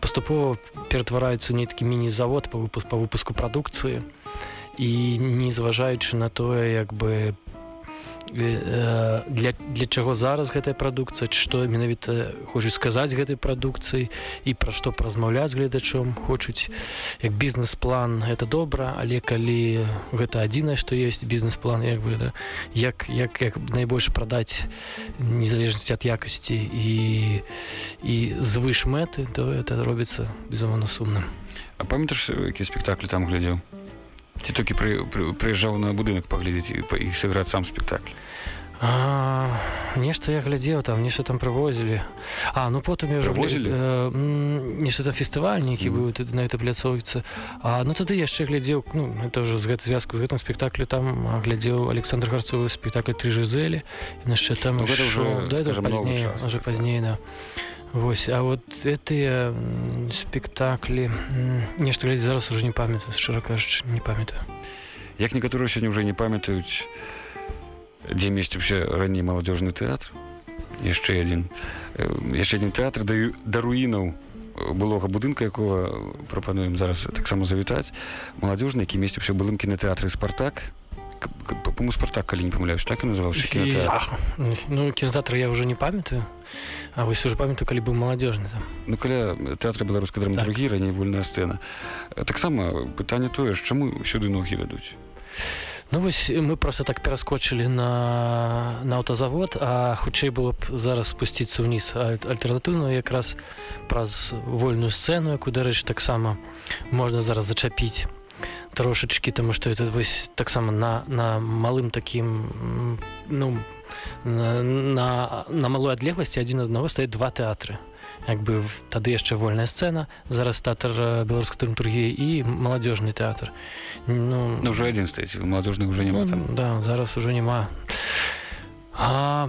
паступова ператвараюцца ў нейкі міні-завод па выпуск па выпуску прадукцыі і не зважаючы на тое як бы э, для, для чаго зараз гэтая прадукцыя што менавіта хочуць сказаць гэтай прадукцыі і пра што паразмаўляць з гледачом хочуць. Як бізнес-план это добра але калі гэта адзінае што ёсць бізнес-план як бы да, як як як найбольш прадаць незалежнасці ад якасці і і звыш мэты то это робіцца безумоўна сумным. А памятаеш які спектакль там глядзеў ці толькі пры, пры, прыязджаў на будынак паглядзець і, і сыграць сам спектакль А, нешта я глядзеў там нешта там прывозілі А ну потым я Прывозілі? э, нешта там фестываль нейкі Мгм. быў тут на этой пляцоўцы А ну тады яшчэ глядзеў ну это ўжо з гэтай звязку з гэтым спектаклю там глядзеў Александр гарцовы спектакль тры жизелі яшчэ там Ну, гэта ўжо, да, это скажем, пазней час. уже пазней да Вось а вот гэтыя спектаклі нешта глядзець зараз уже не памятаю шчыра кажучы не памятаю. Як некаторыя сёння ўжо не памятаюць дзе месціўся раней маладзёжны тэатр яшчэ адзін э, яшчэ адзін тэатр да, да руінаў э, былога будынка якога прапануем зараз таксама завітаць. Маладзёжны які месціўся былым кінотэатры спартак по-му спартак калі не памыляюсь так і называўся І- кінотэатр Ах, ну кінотэатр я ўжо не памятаю А вось уже памятаю калі быў маладзёжны там. Ну каля тэатра беларускай драматургіі раней вольная сцэна Э, таксама пытанне тое ж чаму сюды ногі вядуць? Ну вось мы просто так пераскочылі на на аўтазавод а хутчэй было б зараз спусціцца ўніз аль- альтэрнатыўную якраз праз вольную сцэну якую дарэчы таксама можна зараз зачапіць трошачки тому что это вось таксама на на малым таким м, ну на, на, на малой адлегласці адзін ад аднаго стаять два тэатры як бы тады яшчэ вольная сцэна зараз тэатр беларускай драматургіі і маладзёжны тэатр ну, ну уже адзін стаіць маладзёжных уже няма ну, там. да зараз уже няма а,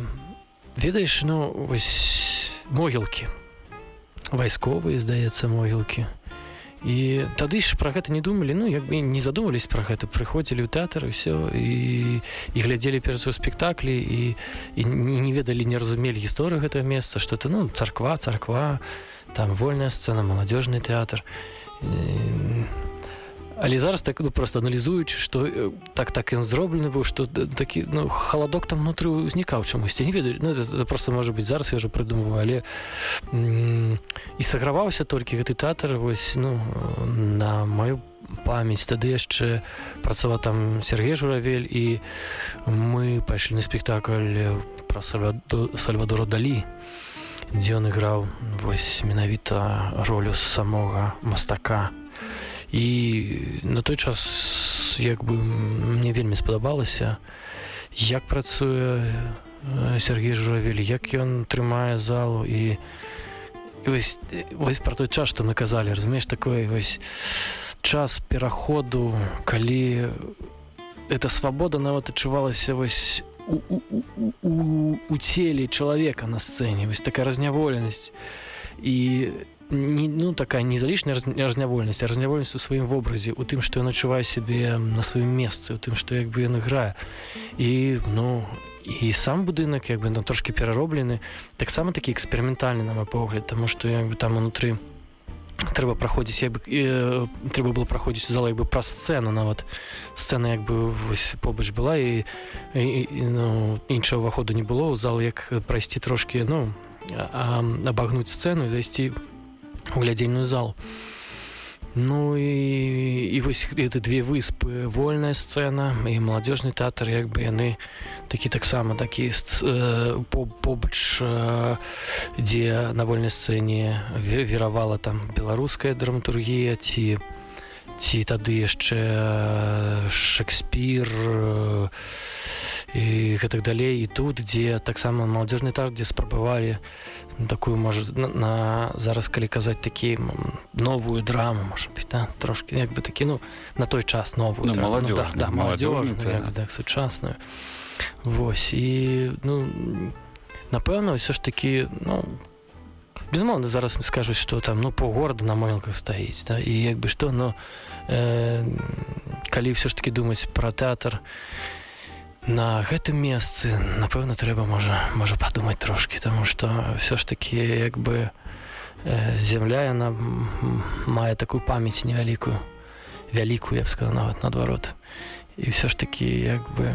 ведаеш ну вось могілкі вайсковыя здаецца могілкі і тады ж пра гэта не думалі ну як бы не задумались пра гэта прыходзілі ў тэатр все і і глядзелі перад свой спектаклі і і не, ведалі не разумелі гісторыю гэтага месца что ты ну царква царква там вольная сцэна маладзёжны тэатр і, але зараз так ну просто аналізуючы что э, так так ён зроблены быў что такі ну халадок там унутры узнікаў чамусьці не ведаю ну, это, просто можа быть зараз я уже прыдумываю але і саграваўся толькі гэты тэатр вось ну на маю памяць тады яшчэ працаваў там Сергей журавель і мы пайшлі на спектакль пра сальвадора далі дзе ён іграў вось менавіта ролю самога мастака. і на той час як бы мне вельмі спадабалася як працуе Сергей журавель як ён трымае залу. І вось, вось про той час што мы казалі разумееш такой вось час пераходу калі эта свабода нават адчувалася вось у, у, у, у, у целе чалавека на сцэне вось такая разняволенасць. І не ну такая незалішняя разнявольнасць разнявольнасць у сваім вобразе у тым што ён адчувае сябе на сваім месцы у тым што як бы ён іграе і ну і сам будынак як бы на трошки перароблены таксама такі эксперыментальны на мой погляд тому что як бы там унутры трэба праходзіць бы э, трэба было праходзіць зала як бы праз сцэну нават сцэна як бы вось побач была і, і, і ну, іншага ўваходу не было. Зал як прайсці трошки ну абагнуць сцэну зайсці у глядзельную залу Ну і, і вось это две выспы вольная сцэна і маладзёжны тэатр як бы яны такі таксама такі э, побач э, дзе на вольнай сцэне веравала там беларуская драматургія ці ці тады яшчэ шекспір і гэтак далей. І тут дзе таксама маладзёжны тэатр дзе спрабавалі такую можа на, на зараз калі казаць такі новую драму можа быть да? трошки як бы такі ну на той час новую ну, маладзёж, ну, да, да, маладзёж так, сучасную. Вось і ну напэўна ўсё ж такі ну безумоўна зараз скажуць што там ну по гораду на могілках стаіць да? і як бы што но э, калі ўсё ж таки думаць пра тэатр на гэтым месцы напэўна трэба можа можа падумаць трошки тому что все ж таки як бы э, земля яна мае такую памяць невялікую вялікую я б сказал нават наадварот і все ж таки як бы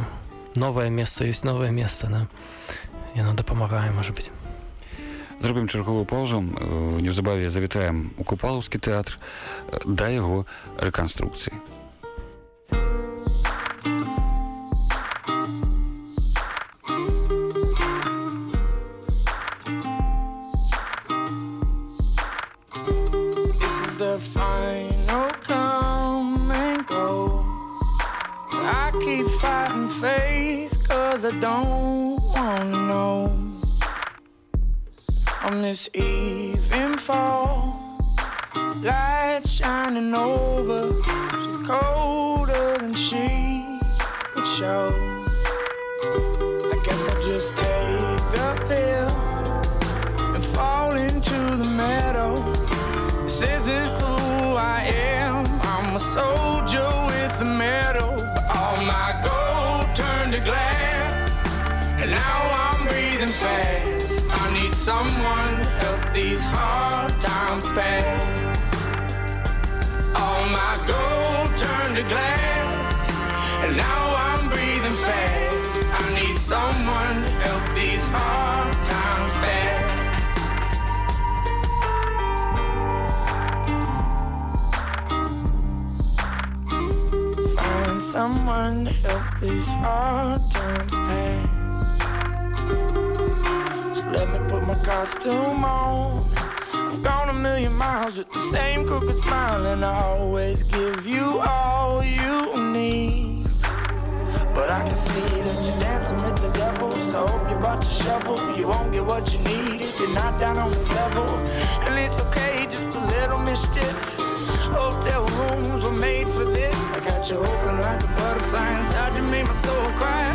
новое месца ёсць новое месца на яно дапамагае можа быть зробім чарговую паузу. Неўзабаве завітаем у купалаўскі тэатр да яго рэканструкцыі. I don't wanna know. On this evening fall, lights shining over. She's colder than she would show. I guess I'll just take the pill and fall into the meadow. This isn't who I am. I'm a soldier with a medal, all my gold turned to glass. And now I'm breathing fast. Someone help these hard times pass. All my gold turned to glass. And now I'm breathing fast. I need someone help these hard times pass. Find someone to help these hard times pass. Let me put my costume on. I've gone a million miles with the same crooked smile, and I always give you all you need. But I can see that you're dancing with the devil. So hope you brought your shovel. You won't get what you need if you're not down on this level. And it's okay, just a little mischief. Hotel rooms were made for this. I got you open like a butterfly inside. You made my soul cry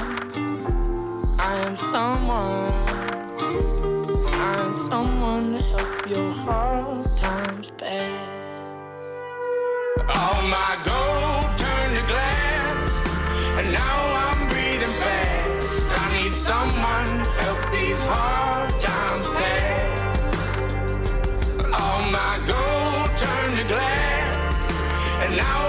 Find someone find someone, to help your hard times pass. All my gold turned to glass, and now I'm breathing fast. I need someone to help these hard times pass. All my gold turned to glass, and now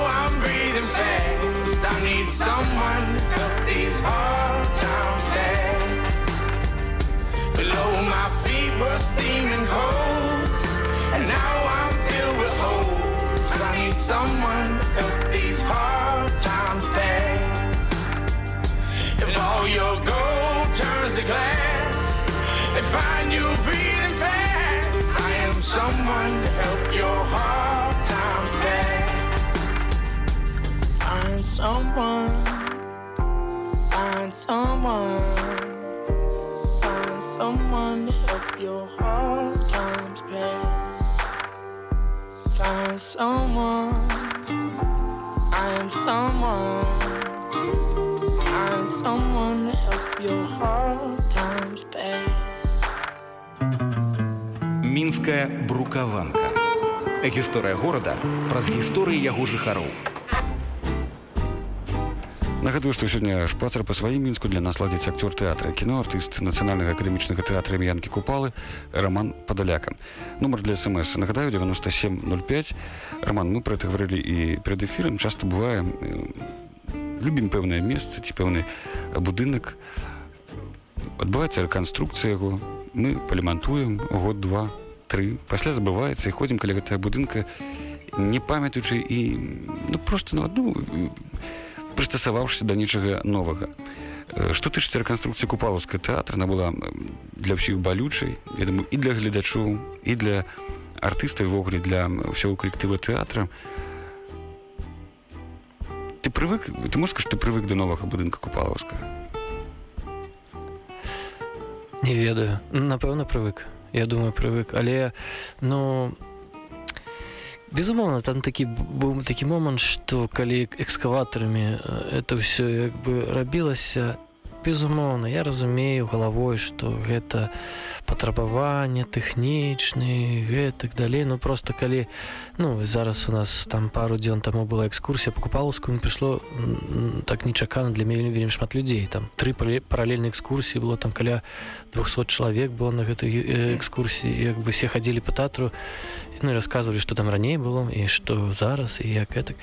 steaming holes, and now I'm filled with hope. I need someone to help these hard times pass. If all your gold turns to glass, they find you breathing fast. I am someone to help your hard times pass. Find someone, find someone, find someone your hard times pass. Find someone, I am someone. Find someone to help your hard times pass. мінская брукаванка гісторыя горада праз гісторыі яго жыхароў Нагадую, што сёння шпацар па сваім мінску для нас ладзіць акцёр тэатра кіно артыст нацыянальнага акадэмічнага тэатра янкі купалы роман падаляка нумар для смс нагадаю 9705 роман мы про это гаварылі і перад эфірам часто бывае э, любім пэўнае месца ці пэўны будынак адбываецца рэканструкцыя яго мы палімантуем год два тры пасля забываецца і ходзім каля гэтага будынка не памятаючы і ну просто на одну прыстасаваўшыся да нечага новага. Э, што тычыцца рэканструкцыі купалаўскай тэатра она была для ўсіх балючай я думаю і для гледачоў і для артыста ввогуле для ўсяго калектыва тэатра. Ты прывык ты можаш сказаць, ты прывык да новага будынка купалаўскага? Не ведаю. Напэўна прывык. Я думаю прывык. Але ну безумоўна там такі быў такі момант што калі экскаватарамі э, это ўсё як бы рабілася безумоўна я разумею галавой што гэта патрабаванне тэхнічны гэтак далей ну просто калі ну зараз у нас там пару дзён таму была экскурсія по купалаўскую прыйшло так нечакана для мяне вельмі шмат людзей там тры паралельныя экскурсіі было там каля 200 чалавек было на гэтай э, экскурсіі як бы все хадзілі по тэатру ну і рассказывалі што там раней было і што зараз і як гэтак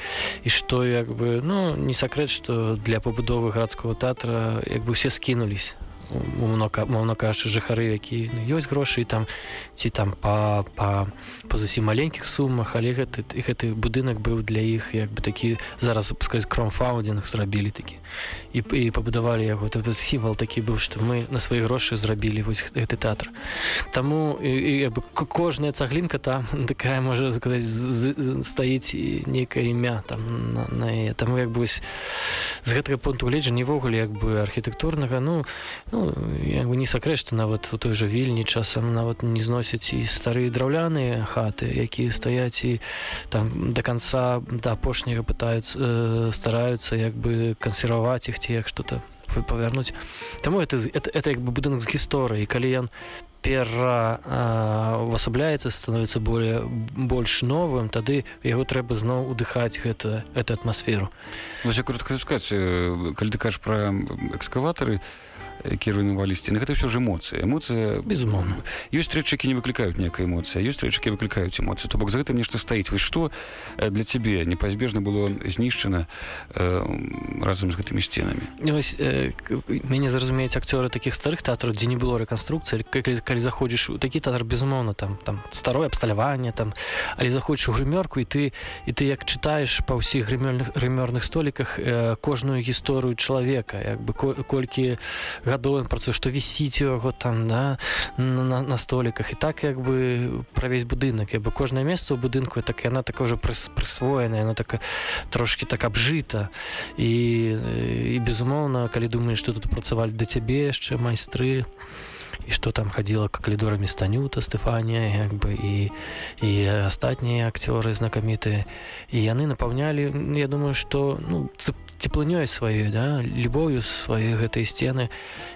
і што як бы ну не сакрэт што для пабудовы гарадского тэатра як бы усе скінулись умоўна кажучы жыхары які ну, ёсць грошы там ці там па па па зусім маленькіх сумах але гэты гэты будынак быў для іх як бы такі зараз сказаць кромфаудинг зрабілі такі. І, і пабудавалі яго. То сімвал такі быў што мы на свае грошы зрабілі вось гэты тэатр. Таму і, і кожная цаглінка там такая можа сказаць стаіць і нейкае імя там на, на яе. Таму як бы вось з гэтага пункту гледжання ввогуле як бы архітэктурнага ну ну як бы не сакрэт што нават у той жа вільні часам нават не зносяць і старыя драўляныя хаты якія стаяць і там до конца да апошняга пытаюцца э, стараюцца як бы кансерваваць іх ці як что-то павярнуць Таму это, это, это як бы будынак з гісторыі калі ён перавасабляецца становіцца более больш новым тады яго трэба зноў удыхаць гэта эту атмасферу. Вось я коротко хочу сказаць э, калі ты кажаш пра экскаватары які руйнавалі сцены гэта ўсё ж эмоцыя эмоцыя безумоўна. ёсць рэчы які не выклікаюць некая эмоцыя ёсць рэчы які выклікаюць эмоцыі. То бок за гэтым нешта стаіць. Вось што э, для цябе непазбежна было знішчана э, разам з гэтымі сценамі? Ось, э, мяне зразумеюць акцёры такіх старых тэатраў дзе не было рэканструкцыі калі, заходзіш у такі тэатр безумоўна там там старое абсталяванне там але заходзіш у грымёрку і ты і ты як чытаеш па ўсіх грымёрных грымёрных століках э, кожную гісторыю чалавека як бы ко- колькі гадоў ён працуе што вісіць яго там да, на, на, на століках. І так як бы пра ўвесь будынак. Як бы кожнае месца ў будынку так яна такая ўжо прыс, прысвоеная яна так трошки так абжыта. І, і безумоўна калі думаеш што тут працавалі да цябе яшчэ майстры і што там хадзіла калідорамі станюта Стефанія як бы і і астатнія акцёры знакамітыя і яны напаўнялі я думаю што ну цеплынёй сваёй да любоўю сваёй гэтай сцены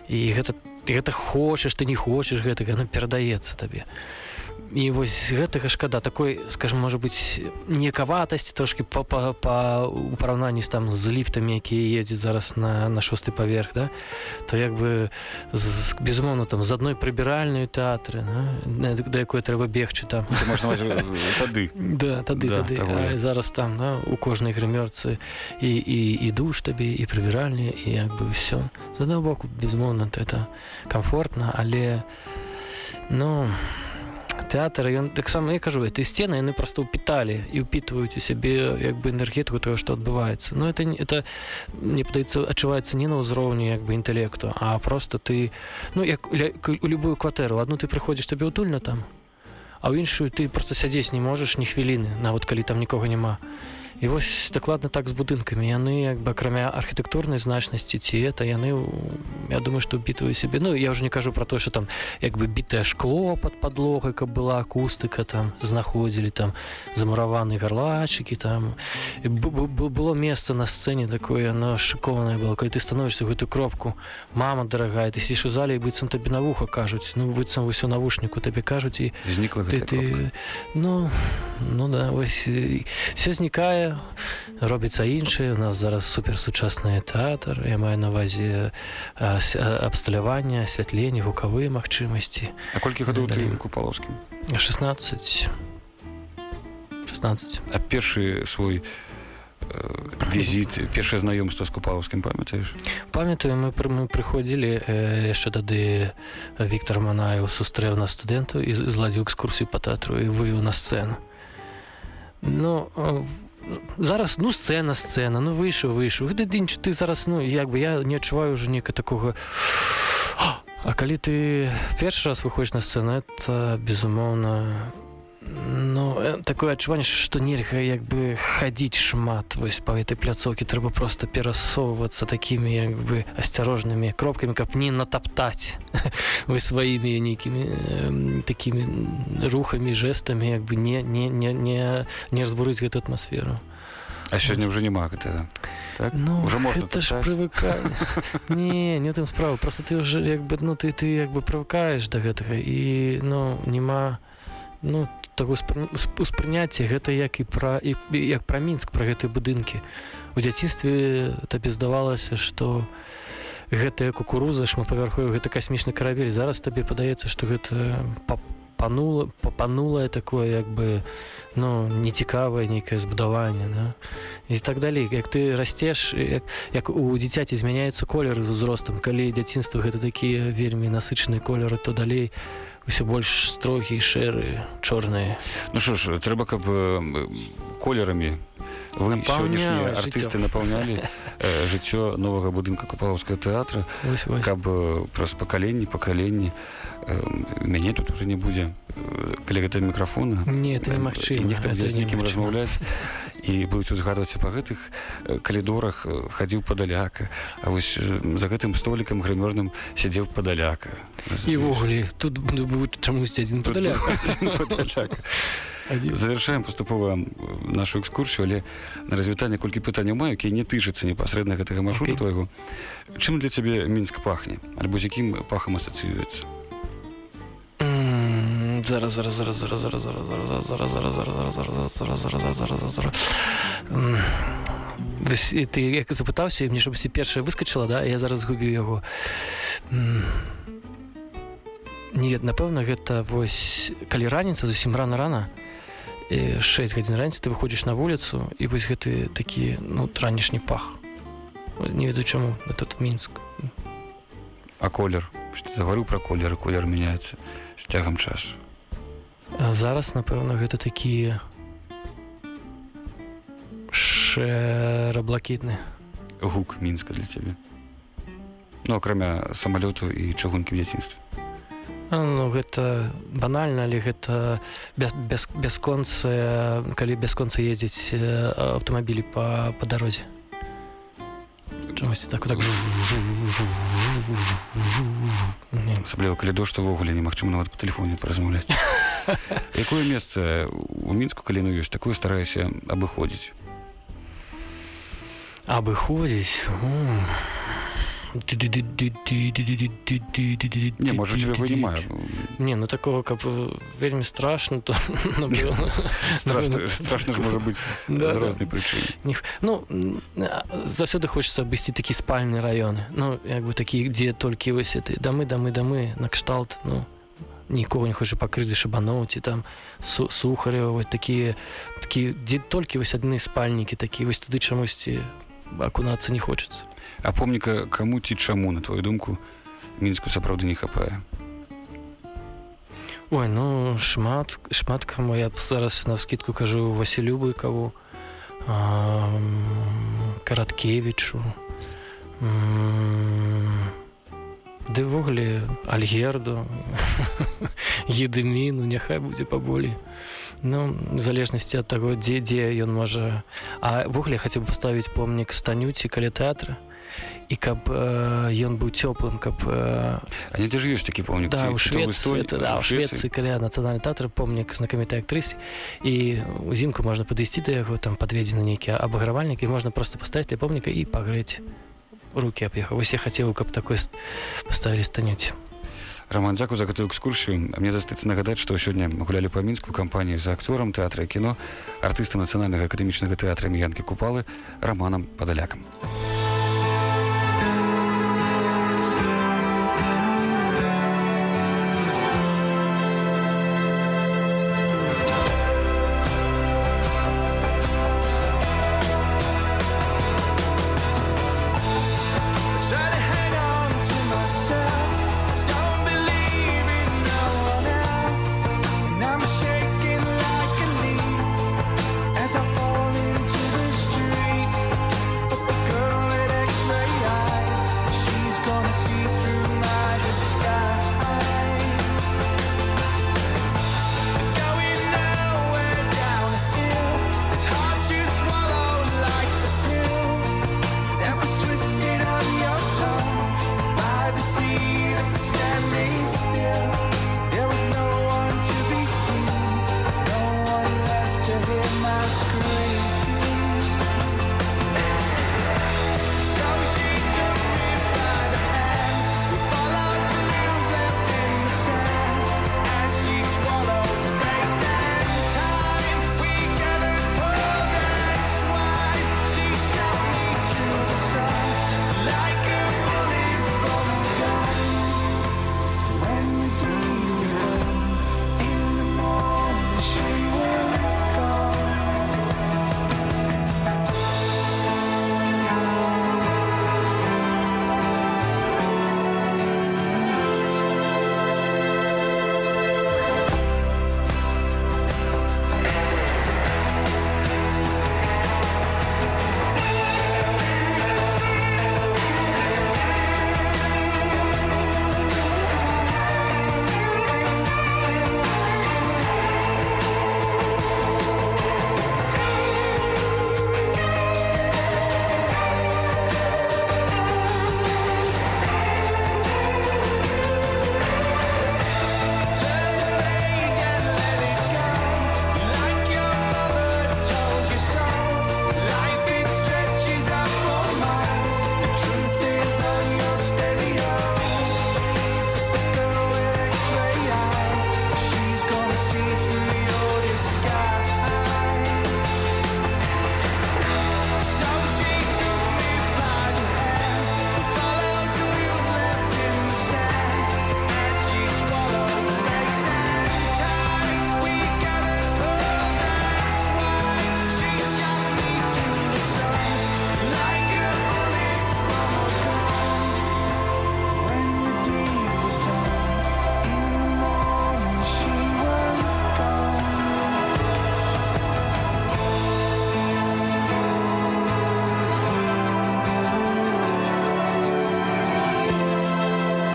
і гэта гэта хочаш ты не хочаш гэтага ну перадаецца табе вось гэтага шкада такой скажем можа быть некаватасці трошки па, па, па у параўнанні з там з ліфтамі якія ездзяць зараз на на шосты паверх да то як бы з, безумоўна там з адной прыбіральнай тэатры да, да якой трэба бегчы там. Можна э, тады. Да тады, Да, тады. А зараз там да, у кожнай грымёрцы і, і, і душ табе і прыбіральні і як бы ўсё з аднаго боку безумоўна это комфортна але ну тэатр ён таксама я кажу этой сцены яны просто упіталі і ўпітваюць у сябе як бы энергетыку того што адбываецца но это не- это мне падаецца адчуваецца не на ўзроўні як бы інтэлекту а просто ты ну як у любую кватэру адну ты прыходзіш табе утульна там а ў іншую ты просто сядзець не можаш ні хвіліны нават калі там нікога няма і вось дакладна так з будынкамі. Яны як бы акрамя архітэктурнай значнасці ці это яны у- я думаю што ўпітваю сябе. Ну я ўжо не кажу про то что там як бы бітае шкло под подлогай каб была акустыка там знаходзілі там замураваны гарлачыкі там. І было месца на сцэне такое оно шыкованае было калі ты становішся гэтую кропку. Мама дарагая ты сіш у зале і быццам табе на вуха кажуць. Ну быццам усё навушніку табе кажуць і знікла ты, ты ну ну да вось і все знікае робіцца іншае у нас зараз суперсучасны тэатр. Я маю на увазе абсталяванне асвятленне гукавыя магчымасці. А колькі гадоў ты купалаўскім? 16 16 а першы свой э, візіт першае знаёмства з купалаўскім памятаеш? Памятаю мы пры- мы прыходзілі э, яшчэ тады Віктор манаев сустрэў на студэнту і зладзіў экскурсію по тэатру і вывеў на сцэну. Ну э, зараз ну сцэна сцэна ну выйшаў выйшаў дзень ты зараз ну як бы я не адчуваю уже нека такога а калі ты першы раз выходзіш на сцэну это безумоўна ну э, такое адчуванне што нельга як бы хадзіць шмат вось па этой пляцоўкі трэба просто перасоўвацца такімі як бы асцярожнымі кропкамі каб не натаптаць вы сваімі нейкімі такімі рухамі жэстамі як бы не не не не не разбурыць гэту атмасферу а сёння ўжо няма гэтага так? Ну, Уже можна это ж прывыка... Не, не тым справа. Просто ты уже як бы, ну, ты, ты як бы прывыкаеш да гэтага і ну, няма ну, таго успры- усп- успрыняцця гэта як і пра і, як пра мінск пра гэтыя будынкі. У дзяцінстве табе здавалася, што гэтая кукуруза шматпавярховая гэта касмічны карабель зараз табе падаецца што гэта па- панула папанулае такое як бы ну нецікавае нейкае збудаванне да? і так далей як ты расцеш як, як у дзіцяці змяняецца колеры з узростам калі дзяцінства гэта такія вельмі насычаныя колеры то далей ўсё больш строгі шэры чорныя Ну що ж трэба каб колерамі вы Напаўняла сённяшнія жыццё. артысты напаўнялі э, жыццё новага будынка купалаўскага тэатра вось, вось. каб э, праз пакаленні пакаленні э, мяне тут уже не будзе э, калі гэта мікрафона не это і немагчыма нехта будзе это з некім немагчыма. размаўляць і будуць узгадваць па гэтых э, калідорах э, хадзіў падаляка А вось э, за гэтым столікам грымёрным сядзеў падаляка і ввогуле тут чамусьці адзін падаляк падаляка Адзін. завершаем паступова э, нашу экскурсію але на развітанне колькі пытанняў маю якія не тычацца непасрэдна гэтага маршрута Окей. твайго чым для цябе мінск пахне альбо з якім пахам асацыюецца М, зараз зараз зараз зараз зараз зараз зараз зараз зараз зараз зараз зараз зараз зараз зараз зараз зараз М, вось і ты як запытаўся мне щоб першае выскочыла да я зараз згубіў яго не напэўна гэта вось калі раніца зусім рана рана 6 гадзін раніцы ты выходзіш на вуліцу і вось гэты такі ну ранішні пах. Не ведаю чаму этот мінск. А колер? Загаварыў пра колеры? Колер мяняецца з цягам часу. А зараз напэўна гэта такі шэра-блакітны. Гук мінска для цябе. Ну акрамя самалёту і чыгункі в дзяцінстве. А, ну гэта банальна але гэта без, без, бясконцы калі бясконца ездзіць э, аўтамабілі па, па дарозе. Чамусьці так так. Не. асабліва калі дождж увогуле немагчыма нават па тэлефоне паразмаўляць. Якое месца у мінску калі ну ёсць такое стараюся абыходзіць? Абыходзіць. Не можа цябе няма Не ну такого каб вельмі страшно то страшна страшна ж можа быць з рознай прычыны Ну заўсёды хочацца абысці такі спальны раёны Ну як бы такі дзе толькі вось ты дамы дамы дамы накшталт ну нікого не хоча пакрыты шабаноў ці там су сухарева вот такія такі дзе толькі вось адны спальнікі такі вось туды чамусьці акунацца не хочацца а помніка каму ці чаму на твою думку мінску сапраўды не хапае? Ой ну шмат шмат каму я зараз навскідку кажу Васілю быкаву караткевічу. Ды ўвогуле альгерду едыміну няхай будзе паболей Ну в залежнасці ад таго дзе дзе ён можа. А ввогуле хацеў бы паставіць помнік станюці каля тэатра. І каб э, ён быў цёплым каб э, А не дзе ж ёсць такі помнік Да, у Эстонии, это, да, каля нацыянальны тэатр помнік знакамітай актрысе. І узімку можна падысці да яго там падведзены нейкі абагравальнік і можна просто паставіць для помніка і пагрэць руки аб яго. Вось я хацеў каб такой ст- паставілі станець Роман дзякую за гэтую экскурсію мне застаецца нагадаць што сёння гулялі па мінску кампаніі за акторам тэатра і кіно артыстам нацыянальнага акадэмічнага тэатра міянкі купалы раманам падалякам